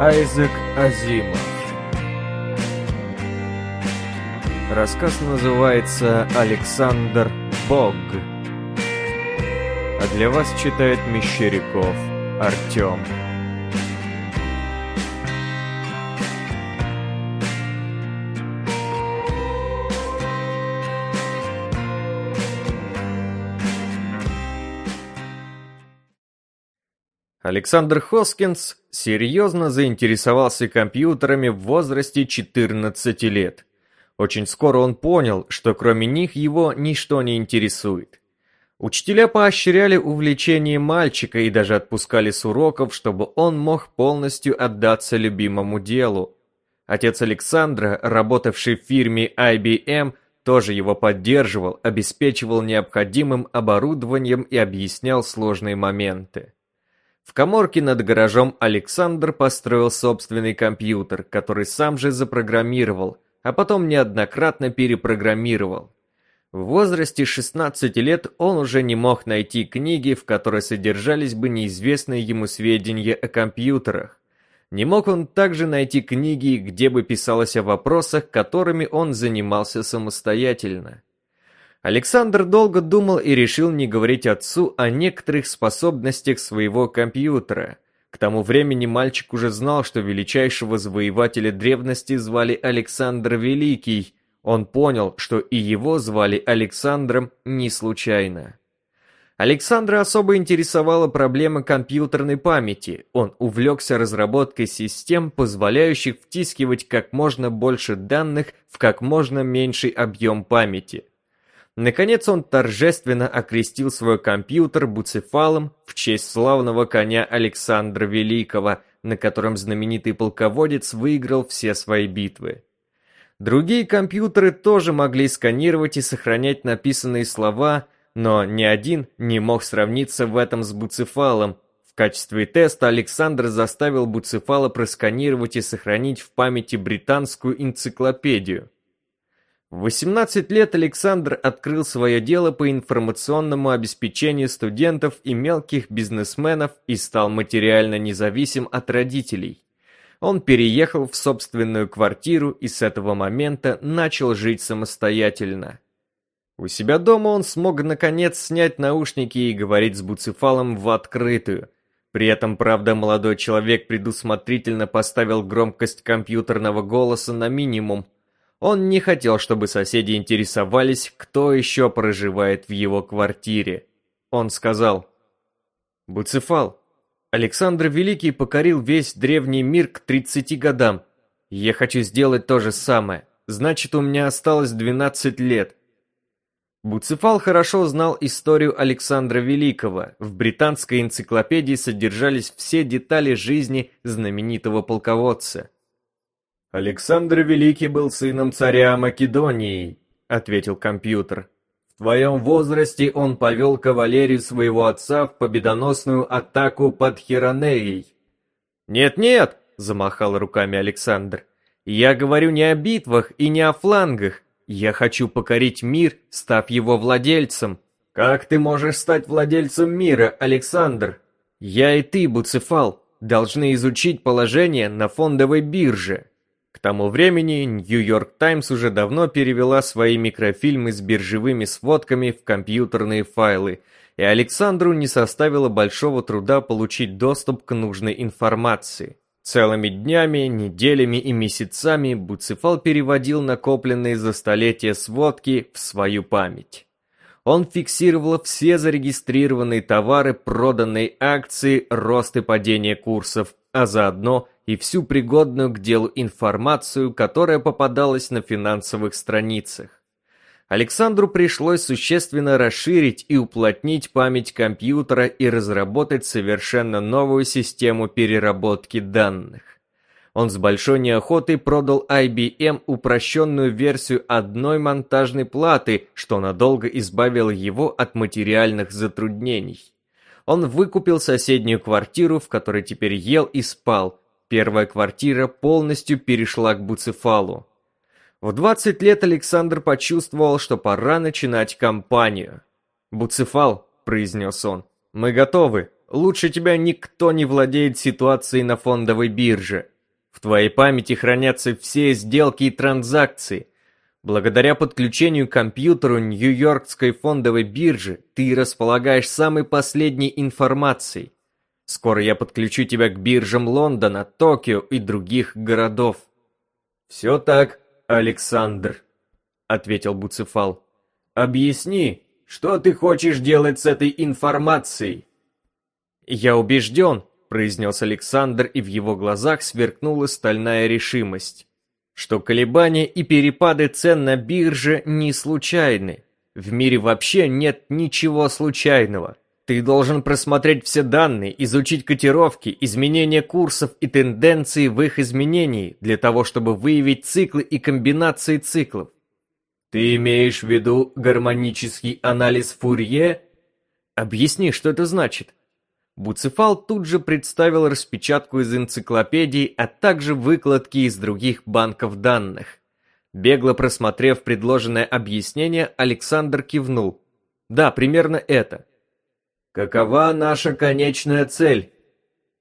Айзек Азимов Рассказ называется «Александр Бог». А для вас читает Мещеряков Артем. Александр Хоскинс серьезно заинтересовался компьютерами в возрасте 14 лет. Очень скоро он понял, что кроме них его ничто не интересует. Учителя поощряли увлечение мальчика и даже отпускали с уроков, чтобы он мог полностью отдаться любимому делу. Отец Александра, работавший в фирме IBM, тоже его поддерживал, обеспечивал необходимым оборудованием и объяснял сложные моменты. В коморке над гаражом Александр построил собственный компьютер, который сам же запрограммировал, а потом неоднократно перепрограммировал. В возрасте 16 лет он уже не мог найти книги, в которой содержались бы неизвестные ему сведения о компьютерах. Не мог он также найти книги, где бы писалось о вопросах, которыми он занимался самостоятельно. Александр долго думал и решил не говорить отцу о некоторых способностях своего компьютера. К тому времени мальчик уже знал, что величайшего завоевателя древности звали Александр Великий. Он понял, что и его звали Александром не случайно. Александра особо интересовала проблема компьютерной памяти. Он увлекся разработкой систем, позволяющих втискивать как можно больше данных в как можно меньший объем памяти. Наконец он торжественно окрестил свой компьютер буцефалом в честь славного коня Александра Великого, на котором знаменитый полководец выиграл все свои битвы. Другие компьютеры тоже могли сканировать и сохранять написанные слова, но ни один не мог сравниться в этом с буцефалом. В качестве теста Александр заставил буцефала просканировать и сохранить в памяти британскую энциклопедию. В 18 лет Александр открыл свое дело по информационному обеспечению студентов и мелких бизнесменов и стал материально независим от родителей. Он переехал в собственную квартиру и с этого момента начал жить самостоятельно. У себя дома он смог наконец снять наушники и говорить с Буцефалом в открытую. При этом, правда, молодой человек предусмотрительно поставил громкость компьютерного голоса на минимум, он не хотел, чтобы соседи интересовались, кто еще проживает в его квартире. Он сказал, «Буцефал, Александр Великий покорил весь древний мир к 30 годам. Я хочу сделать то же самое. Значит, у меня осталось 12 лет. Буцефал хорошо знал историю Александра Великого. В британской энциклопедии содержались все детали жизни знаменитого полководца. «Александр Великий был сыном царя Македонии», — ответил компьютер. «В твоем возрасте он повел кавалерию своего отца в победоносную атаку под Хиронеей». «Нет-нет», — замахал руками Александр, — «я говорю не о битвах и не о флангах. Я хочу покорить мир, став его владельцем». «Как ты можешь стать владельцем мира, Александр?» «Я и ты, Буцефал, должны изучить положение на фондовой бирже. К тому времени Нью-Йорк Таймс уже давно перевела свои микрофильмы с биржевыми сводками в компьютерные файлы, и Александру не составило большого труда получить доступ к нужной информации. Целыми днями, неделями и месяцами Буцефал переводил накопленные за столетия сводки в свою память. Он фиксировал все зарегистрированные товары, проданные акции, рост и падение курсов, а заодно и всю пригодную к делу информацию, которая попадалась на финансовых страницах. Александру пришлось существенно расширить и уплотнить память компьютера и разработать совершенно новую систему переработки данных. Он с большой неохотой продал IBM упрощенную версию одной монтажной платы, что надолго избавило его от материальных затруднений. Он выкупил соседнюю квартиру, в которой теперь ел и спал, Первая квартира полностью перешла к Буцефалу. В 20 лет Александр почувствовал, что пора начинать кампанию. «Буцефал», — произнес он, — «мы готовы. лучше тебя никто не владеет ситуацией на фондовой бирже. В твоей памяти хранятся все сделки и транзакции. Благодаря подключению к компьютеру Нью-Йоркской фондовой биржи ты располагаешь самой последней информацией. Скоро я подключу тебя к биржам Лондона, Токио и других городов. Все так, Александр, ответил Буцефал. Объясни, что ты хочешь делать с этой информацией? Я убежден, произнес Александр, и в его глазах сверкнула стальная решимость, что колебания и перепады цен на бирже не случайны. В мире вообще нет ничего случайного. Ты должен просмотреть все данные, изучить котировки, изменения курсов и тенденции в их изменении для того, чтобы выявить циклы и комбинации циклов. Ты имеешь в виду гармонический анализ Фурье? Объясни, что это значит. Буцефал тут же представил распечатку из энциклопедии, а также выкладки из других банков данных. Бегло просмотрев предложенное объяснение, Александр кивнул. Да, примерно это. Какова наша конечная цель?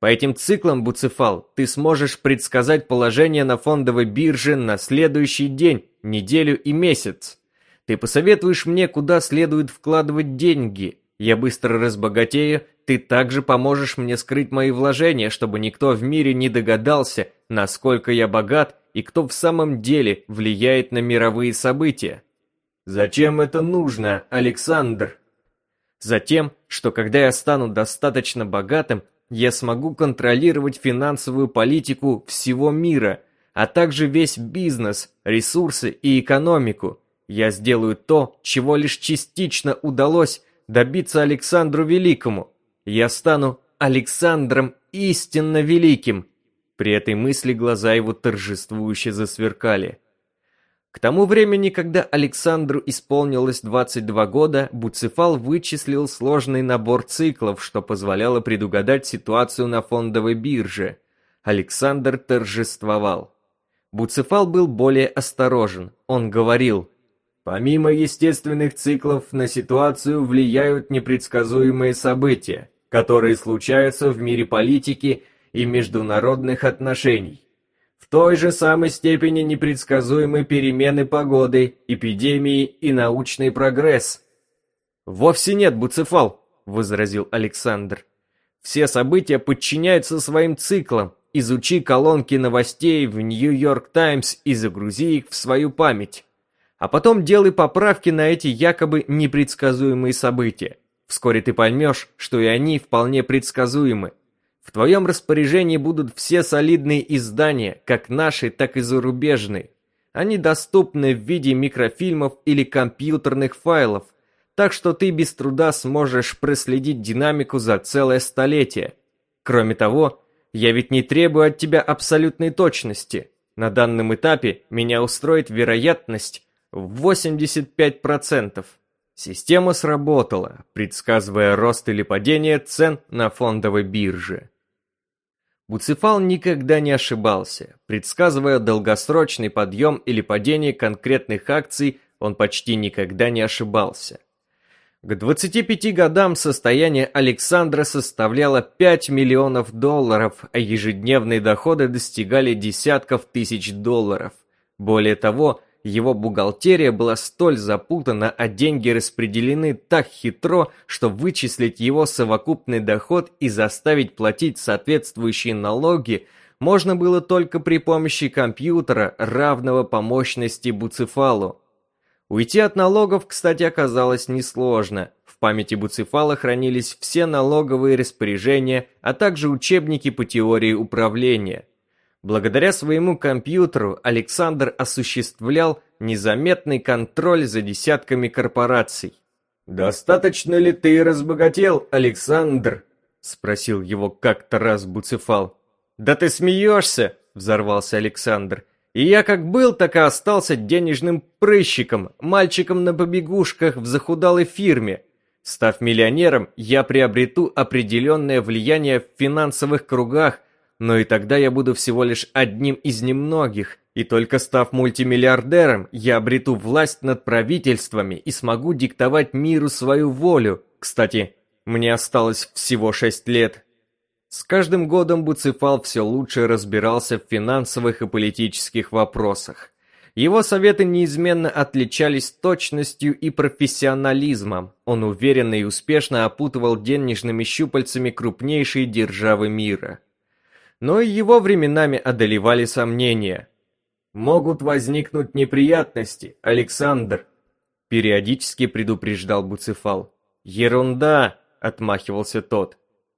По этим циклам, Буцефал, ты сможешь предсказать положение на фондовой бирже на следующий день, неделю и месяц. Ты посоветуешь мне, куда следует вкладывать деньги. Я быстро разбогатею ты также поможешь мне скрыть мои вложения, чтобы никто в мире не догадался, насколько я богат и кто в самом деле влияет на мировые события. Зачем это нужно, Александр? Затем, что когда я стану достаточно богатым, я смогу контролировать финансовую политику всего мира, а также весь бизнес, ресурсы и экономику. Я сделаю то, чего лишь частично удалось добиться Александру Великому, я стану Александром истинно великим. При этой мысли глаза его торжествующе засверкали. К тому времени, когда Александру исполнилось 22 года, Буцефал вычислил сложный набор циклов, что позволяло предугадать ситуацию на фондовой бирже. Александр торжествовал. Буцефал был более осторожен. Он говорил, «Помимо естественных циклов, на ситуацию влияют непредсказуемые события которые случаются в мире политики и международных отношений. В той же самой степени непредсказуемы перемены погоды, эпидемии и научный прогресс. «Вовсе нет, Буцефал», — возразил Александр. «Все события подчиняются своим циклам. Изучи колонки новостей в Нью-Йорк Таймс и загрузи их в свою память. А потом делай поправки на эти якобы непредсказуемые события. Вскоре ты поймешь, что и они вполне предсказуемы. В твоем распоряжении будут все солидные издания, как наши, так и зарубежные. Они доступны в виде микрофильмов или компьютерных файлов, так что ты без труда сможешь проследить динамику за целое столетие. Кроме того, я ведь не требую от тебя абсолютной точности. На данном этапе меня устроит вероятность в 85%. Система сработала, предсказывая рост или падение цен на фондовой бирже. Буцефал никогда не ошибался. Предсказывая долгосрочный подъем или падение конкретных акций, он почти никогда не ошибался. К 25 годам состояние Александра составляло 5 миллионов долларов, а ежедневные доходы достигали десятков тысяч долларов. Более того, его бухгалтерия была столь запутана, а деньги распределены так хитро, что вычислить его совокупный доход и заставить платить соответствующие налоги можно было только при помощи компьютера, равного по мощности Буцефалу. Уйти от налогов, кстати, оказалось несложно. В памяти Буцефала хранились все налоговые распоряжения, а также учебники по теории управления – Благодаря своему компьютеру Александр осуществлял незаметный контроль за десятками корпораций. «Достаточно ли ты разбогател, Александр?» — спросил его как-то раз Буцефал. «Да ты смеешься!» — взорвался Александр. «И я как был, так и остался денежным прыщиком, мальчиком на побегушках в захудалой фирме. Став миллионером, я приобрету определенное влияние в финансовых кругах, но и тогда я буду всего лишь одним из немногих, и только став мультимиллиардером, я обрету власть над правительствами и смогу диктовать миру свою волю. Кстати, Мне осталось всего шесть лет. С каждым годом Буцефал все лучше разбирался в финансовых и политических вопросах. Его советы неизменно отличались точностью и профессионализмом. Он уверенно и успешно опутывал денежными щупальцами крупнейшие державы мира. Но и его временами одолевали сомнения. «Могут возникнуть неприятности, Александр», — периодически предупреждал Буцефал. «Ерунда!» — отмахивался тот.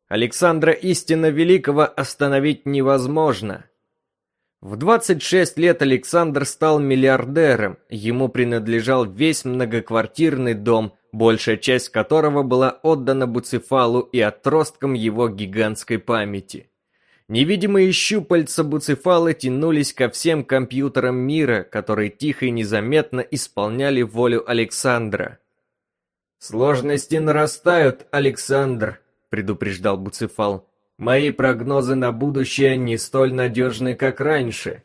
Александра истинно Великого остановить невозможно. В 26 лет Александр стал миллиардером, ему принадлежал весь многоквартирный дом, большая часть которого была отдана Буцефалу и отросткам его гигантской памяти. Невидимые щупальца Буцефала тянулись ко всем компьютерам мира, которые тихо и незаметно исполняли волю Александра. «Сложности нарастают, Александр», предупреждал Буцефал. Мои прогнозы на будущее не столь надежны, как раньше.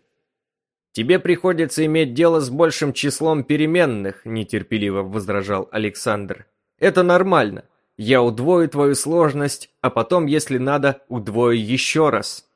Тебе приходится иметь дело с большим числом переменных, нетерпеливо возражал Александр. Это нормально. Я удвою твою сложность, а потом, если надо, удвою еще раз.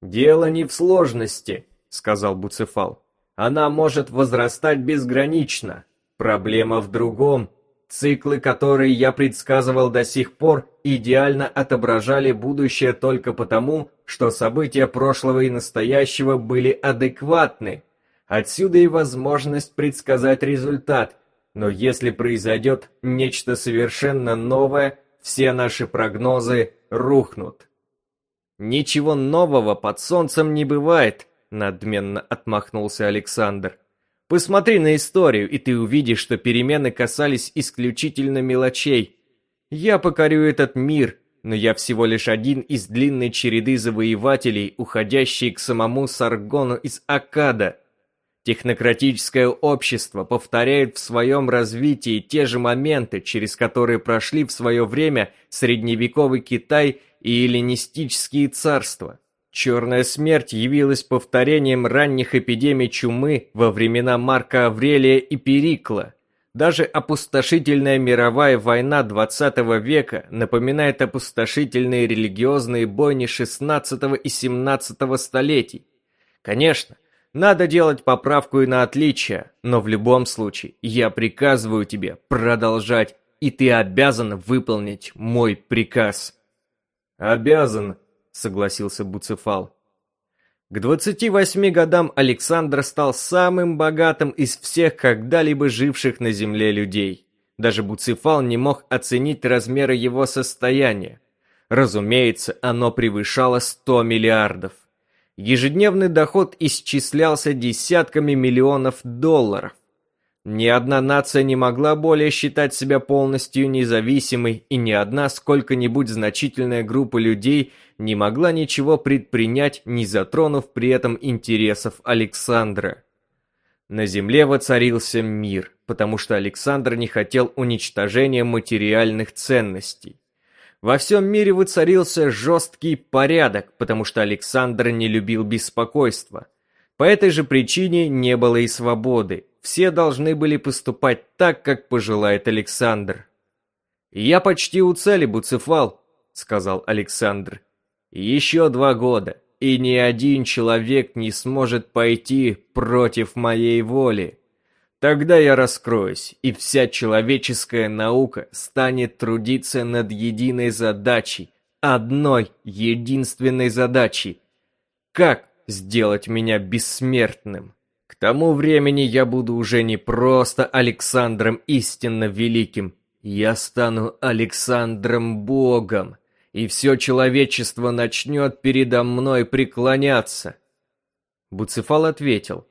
Дело не в сложности, сказал Буцефал. Она может возрастать безгранично. Проблема в другом. Циклы, которые я предсказывал до сих пор, идеально отображали будущее только потому, что события прошлого и настоящего были адекватны. Отсюда и возможность предсказать результат. Но если произойдет нечто совершенно новое, все наши прогнозы рухнут. Ничего нового под солнцем не бывает, надменно отмахнулся Александр. Посмотри на историю, и ты увидишь, что перемены касались исключительно мелочей. Я покорю этот мир, но я всего лишь один из длинной череды завоевателей, уходящий к самому Саргону из Акада. Технократическое общество повторяет в своем развитии те же моменты, через которые прошли в свое время средневековый Китай и эллинистические царства. Черная смерть явилась повторением ранних эпидемий чумы во времена Марка Аврелия и Перикла. Даже опустошительная мировая война XX века напоминает опустошительные религиозные бойни XVI и XVII столетий. Конечно, надо делать поправку и на отличия, но в любом случае я приказываю тебе продолжать, и ты обязан выполнить мой приказ. Обязан, согласился Буцефал. К 28 годам Александр стал самым богатым из всех когда-либо живших на земле людей. Даже Буцефал не мог оценить размеры его состояния. Разумеется, оно превышало 100 миллиардов. Ежедневный доход исчислялся десятками миллионов долларов. Ни одна нация не могла более считать себя полностью независимой, и ни одна сколько-нибудь значительная группа людей не могла ничего предпринять, не затронув при этом интересов Александра. На земле воцарился мир, потому что Александр не хотел уничтожения материальных ценностей. Во всем мире воцарился жесткий порядок, потому что Александр не любил беспокойства. По этой же причине не было и свободы, все должны были поступать так, как пожелает Александр. «Я почти у цели, Буцефал», — сказал Александр. «Еще два года, и ни один человек не сможет пойти против моей воли. Тогда я раскроюсь, и вся человеческая наука станет трудиться над единой задачей, одной единственной задачей. Как сделать меня бессмертным?» К тому времени я буду уже не просто Александром истинно великим, я стану Александром Богом, и все человечество начнет передо мной преклоняться. Буцефал ответил,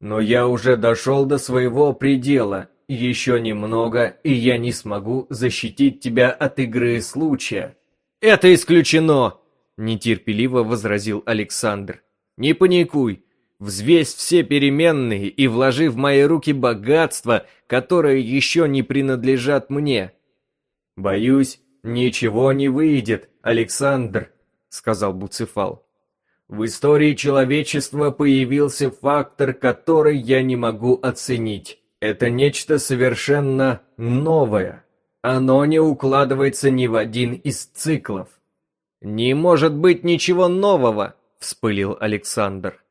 «Но я уже дошел до своего предела, еще немного, и я не смогу защитить тебя от игры случая». «Это исключено!» – нетерпеливо возразил Александр. «Не паникуй, Взвесь все переменные и вложи в мои руки богатства, которые еще не принадлежат мне. Боюсь, ничего не выйдет, Александр, сказал Буцефал. В истории человечества появился фактор, который я не могу оценить. Это нечто совершенно новое. Оно не укладывается ни в один из циклов. «Не может быть ничего нового!» — вспылил Александр.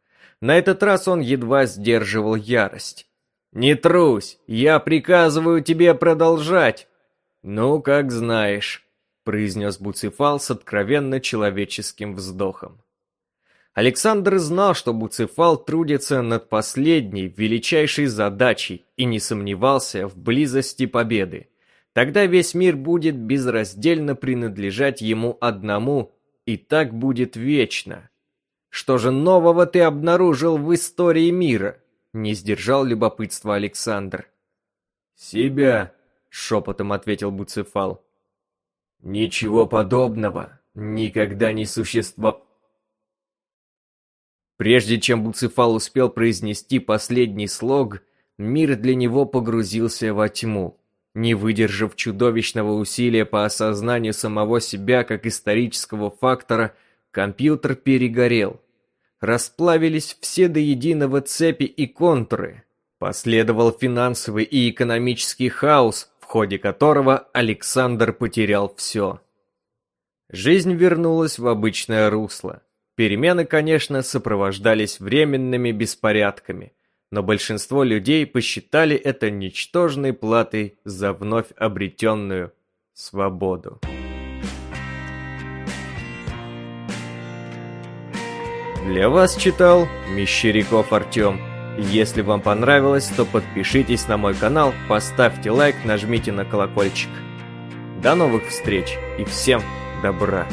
На этот раз он едва сдерживал ярость. «Не трусь, я приказываю тебе продолжать!» «Ну, как знаешь», — произнес Буцефал с откровенно человеческим вздохом. Александр знал, что Буцефал трудится над последней, величайшей задачей и не сомневался в близости победы. Тогда весь мир будет безраздельно принадлежать ему одному, и так будет вечно. Что же нового ты обнаружил в истории мира? Не сдержал любопытства Александр. Себя, шепотом ответил Буцефал. Ничего подобного никогда не существовало. Прежде чем Буцефал успел произнести последний слог, мир для него погрузился во тьму. Не выдержав чудовищного усилия по осознанию самого себя как исторического фактора, компьютер перегорел. Расплавились все до единого цепи и контуры. Последовал финансовый и экономический хаос, в ходе которого Александр потерял все. Жизнь вернулась в обычное русло. Перемены, конечно, сопровождались временными беспорядками – но большинство людей посчитали это ничтожной платой за вновь обретенную свободу. Для вас читал Мещеряков Артем. Если вам понравилось, то подпишитесь на мой канал, поставьте лайк, нажмите на колокольчик. До новых встреч и всем добра!